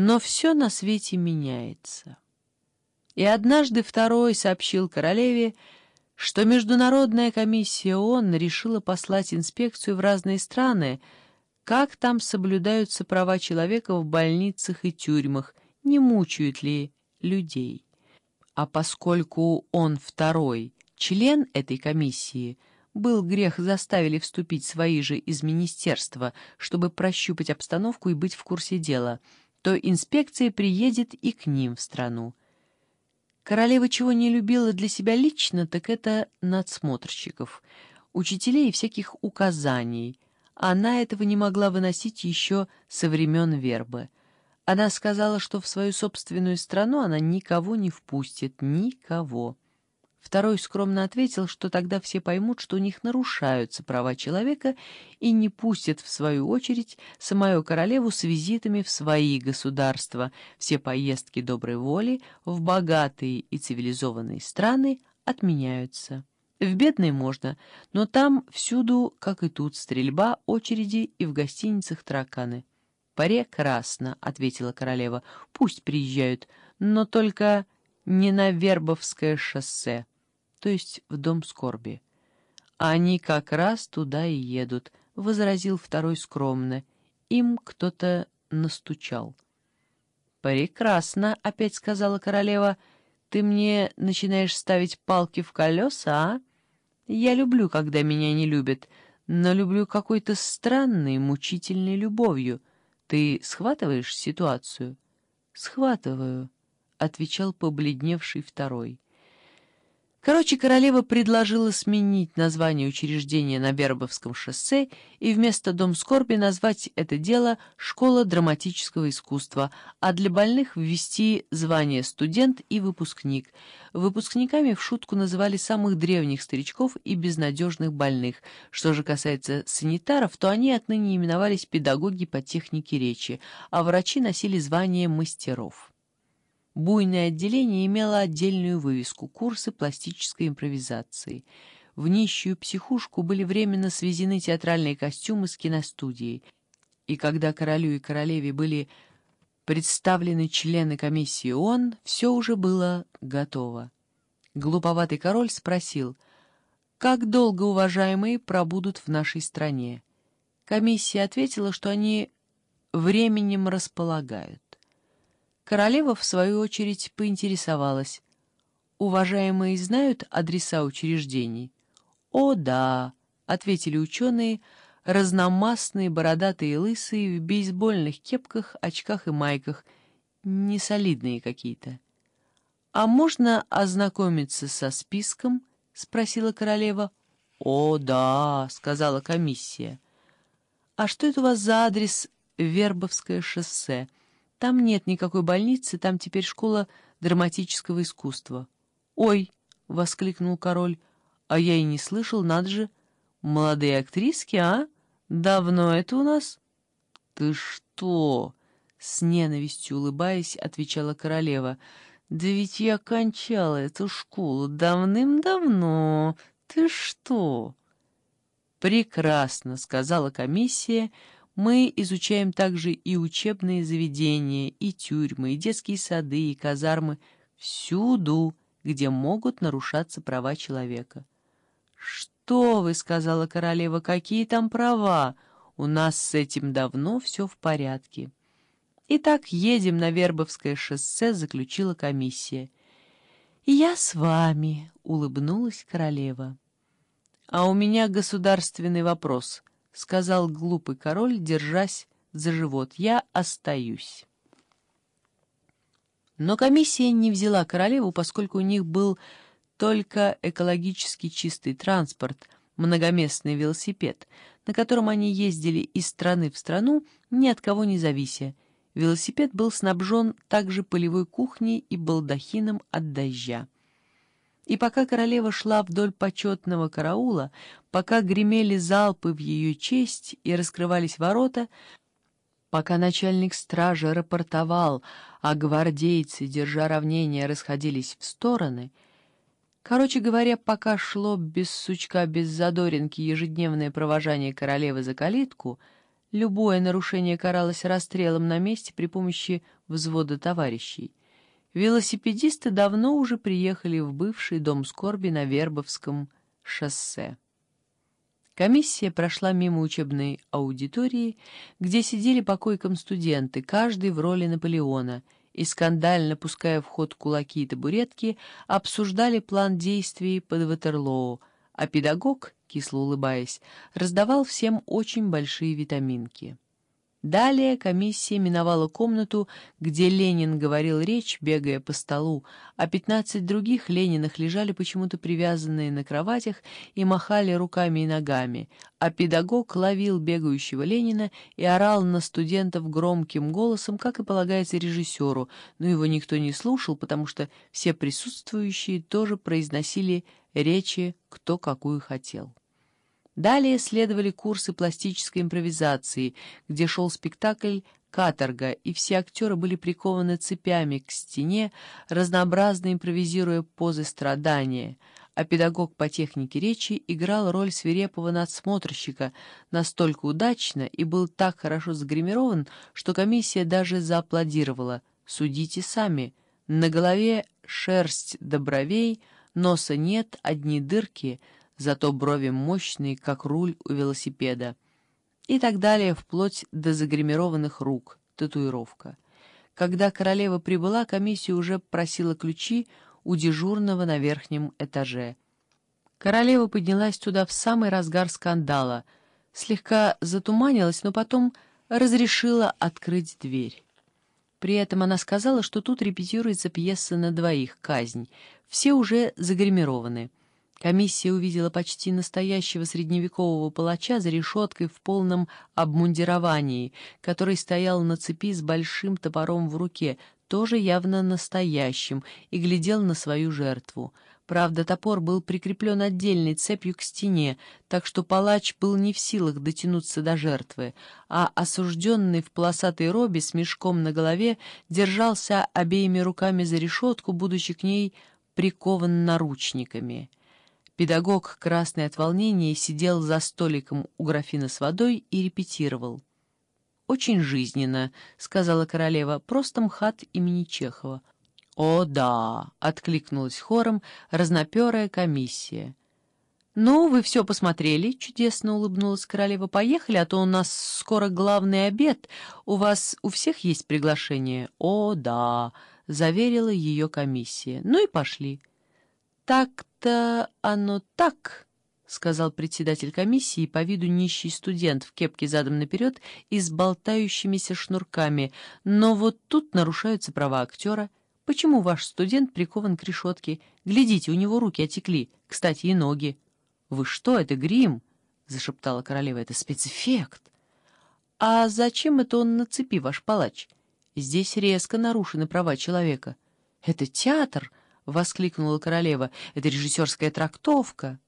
Но все на свете меняется. И однажды второй сообщил королеве, что Международная комиссия ООН решила послать инспекцию в разные страны, как там соблюдаются права человека в больницах и тюрьмах, не мучают ли людей. А поскольку он второй, член этой комиссии, был грех заставили вступить свои же из министерства, чтобы прощупать обстановку и быть в курсе дела, то инспекция приедет и к ним в страну. Королева чего не любила для себя лично, так это надсмотрщиков, учителей и всяких указаний. Она этого не могла выносить еще со времен вербы. Она сказала, что в свою собственную страну она никого не впустит, никого. Второй скромно ответил, что тогда все поймут, что у них нарушаются права человека и не пустят, в свою очередь, самую королеву с визитами в свои государства. Все поездки доброй воли в богатые и цивилизованные страны отменяются. В бедные можно, но там всюду, как и тут, стрельба, очереди и в гостиницах тараканы. «Прекрасно», — ответила королева, — «пусть приезжают, но только не на Вербовское шоссе» то есть в дом скорби. «Они как раз туда и едут», — возразил второй скромно. Им кто-то настучал. «Прекрасно», — опять сказала королева. «Ты мне начинаешь ставить палки в колеса, а? Я люблю, когда меня не любят, но люблю какой-то странной, мучительной любовью. Ты схватываешь ситуацию?» «Схватываю», — отвечал побледневший второй. Короче, королева предложила сменить название учреждения на Вербовском шоссе и вместо Дом скорби назвать это дело «Школа драматического искусства», а для больных ввести звание «студент» и «выпускник». Выпускниками в шутку называли самых древних старичков и безнадежных больных. Что же касается санитаров, то они отныне именовались педагоги по технике речи, а врачи носили звание мастеров. Буйное отделение имело отдельную вывеску «Курсы пластической импровизации». В нищую психушку были временно свезены театральные костюмы с киностудией. И когда королю и королеве были представлены члены комиссии ООН, все уже было готово. Глуповатый король спросил, «Как долго уважаемые пробудут в нашей стране?» Комиссия ответила, что они временем располагают. Королева, в свою очередь, поинтересовалась. «Уважаемые знают адреса учреждений?» «О, да», — ответили ученые, разномастные, бородатые и лысые, в бейсбольных кепках, очках и майках, несолидные какие-то. «А можно ознакомиться со списком?» — спросила королева. «О, да», — сказала комиссия. «А что это у вас за адрес Вербовское шоссе?» Там нет никакой больницы, там теперь школа драматического искусства. «Ой!» — воскликнул король. «А я и не слышал, надо же! Молодые актриски, а? Давно это у нас?» «Ты что?» — с ненавистью улыбаясь, отвечала королева. «Да ведь я кончала эту школу давным-давно. Ты что?» «Прекрасно», — сказала комиссия, — мы изучаем также и учебные заведения, и тюрьмы, и детские сады, и казармы, всюду, где могут нарушаться права человека. «Что вы?» — сказала королева, — «какие там права? У нас с этим давно все в порядке». «Итак, едем на Вербовское шоссе», — заключила комиссия. «Я с вами», — улыбнулась королева. «А у меня государственный вопрос», — сказал глупый король, держась за живот. «Я остаюсь». Но комиссия не взяла королеву, поскольку у них был только экологически чистый транспорт, многоместный велосипед, на котором они ездили из страны в страну, ни от кого не завися. Велосипед был снабжен также полевой кухней и балдахином от дождя. И пока королева шла вдоль почетного караула, пока гремели залпы в ее честь и раскрывались ворота, пока начальник стражи рапортовал, а гвардейцы, держа равнение, расходились в стороны, короче говоря, пока шло без сучка, без задоринки ежедневное провожание королевы за калитку, Любое нарушение каралось расстрелом на месте при помощи взвода товарищей. Велосипедисты давно уже приехали в бывший дом скорби на Вербовском шоссе. Комиссия прошла мимо учебной аудитории, где сидели по койкам студенты, каждый в роли Наполеона, и, скандально пуская в ход кулаки и табуретки, обсуждали план действий под Ватерлоу, а педагог, кисло улыбаясь, раздавал всем очень большие витаминки. Далее комиссия миновала комнату, где Ленин говорил речь, бегая по столу, а пятнадцать других Лениных лежали почему-то привязанные на кроватях и махали руками и ногами, а педагог ловил бегающего Ленина и орал на студентов громким голосом, как и полагается режиссеру, но его никто не слушал, потому что все присутствующие тоже произносили речи кто какую хотел. Далее следовали курсы пластической импровизации, где шел спектакль «Каторга», и все актеры были прикованы цепями к стене, разнообразно импровизируя позы страдания, а педагог по технике речи играл роль свирепого надсмотрщика настолько удачно и был так хорошо загримирован, что комиссия даже зааплодировала. «Судите сами. На голове шерсть до бровей, носа нет, одни дырки — зато брови мощные, как руль у велосипеда. И так далее, вплоть до загримированных рук, татуировка. Когда королева прибыла, комиссия уже просила ключи у дежурного на верхнем этаже. Королева поднялась туда в самый разгар скандала, слегка затуманилась, но потом разрешила открыть дверь. При этом она сказала, что тут репетируется пьеса на двоих, казнь. Все уже загримированы. Комиссия увидела почти настоящего средневекового палача за решеткой в полном обмундировании, который стоял на цепи с большим топором в руке, тоже явно настоящим, и глядел на свою жертву. Правда, топор был прикреплен отдельной цепью к стене, так что палач был не в силах дотянуться до жертвы, а осужденный в полосатой робе с мешком на голове держался обеими руками за решетку, будучи к ней прикован наручниками. Педагог, красный от волнения, сидел за столиком у графина с водой и репетировал. «Очень жизненно», — сказала королева, — «просто МХАТ имени Чехова». «О, да!» — откликнулась хором разноперая комиссия. «Ну, вы все посмотрели?» — чудесно улыбнулась королева. «Поехали, а то у нас скоро главный обед. У вас у всех есть приглашение?» «О, да!» — заверила ее комиссия. «Ну и пошли». «Так-то оно так», — сказал председатель комиссии, по виду нищий студент в кепке задом наперед и с болтающимися шнурками. «Но вот тут нарушаются права актера. Почему ваш студент прикован к решетке? Глядите, у него руки отекли, кстати, и ноги». «Вы что, это грим?» — зашептала королева. «Это спецэффект». «А зачем это он на цепи, ваш палач? Здесь резко нарушены права человека». «Это театр!» — воскликнула королева. «Это режиссерская трактовка.